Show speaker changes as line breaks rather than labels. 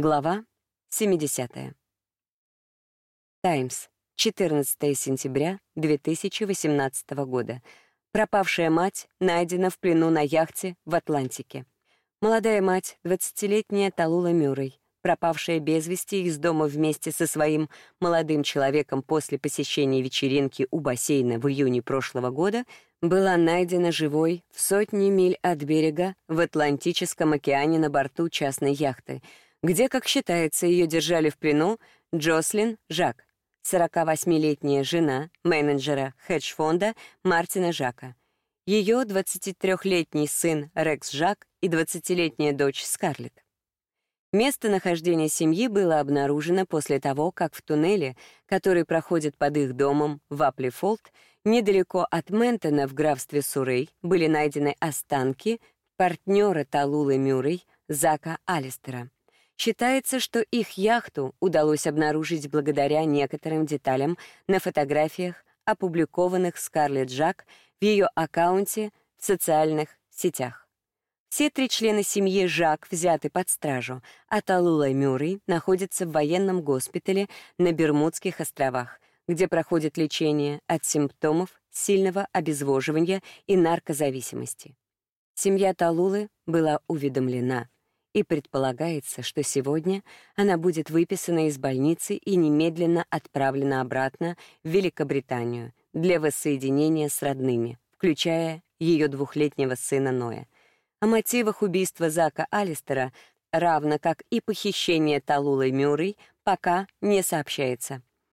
Глава 70. Таймс. 14 сентября 2018 года. Пропавшая мать найдена в плену на яхте в Атлантике. Молодая мать, 20-летняя Талула Мюррей, пропавшая без вести из дома вместе со своим молодым человеком после посещения вечеринки у бассейна в июне прошлого года, была найдена живой в сотни миль от берега в Атлантическом океане на борту частной яхты — где, как считается, ее держали в плену Джослин Жак, 48-летняя жена менеджера хедж-фонда Мартина Жака, ее 23-летний сын Рекс Жак и 20-летняя дочь Скарлетт. Местонахождение семьи было обнаружено после того, как в туннеле, который проходит под их домом в Аплифолд, недалеко от Ментона в графстве Суррей, были найдены останки партнера Талулы Мюррей Зака Алистера. Считается, что их яхту удалось обнаружить благодаря некоторым деталям на фотографиях, опубликованных Скарлетт Джак в ее аккаунте в социальных сетях. Все три члена семьи Жак взяты под стражу, а Талула Мюррей находится в военном госпитале на Бермудских островах, где проходит лечение от симптомов сильного обезвоживания и наркозависимости. Семья Талулы была уведомлена — и предполагается, что сегодня она будет выписана из больницы и немедленно отправлена обратно в Великобританию для воссоединения с родными, включая ее двухлетнего сына Ноя. О мотивах убийства Зака Алистера, равно как и похищения Талулы Мюррей, пока не сообщается.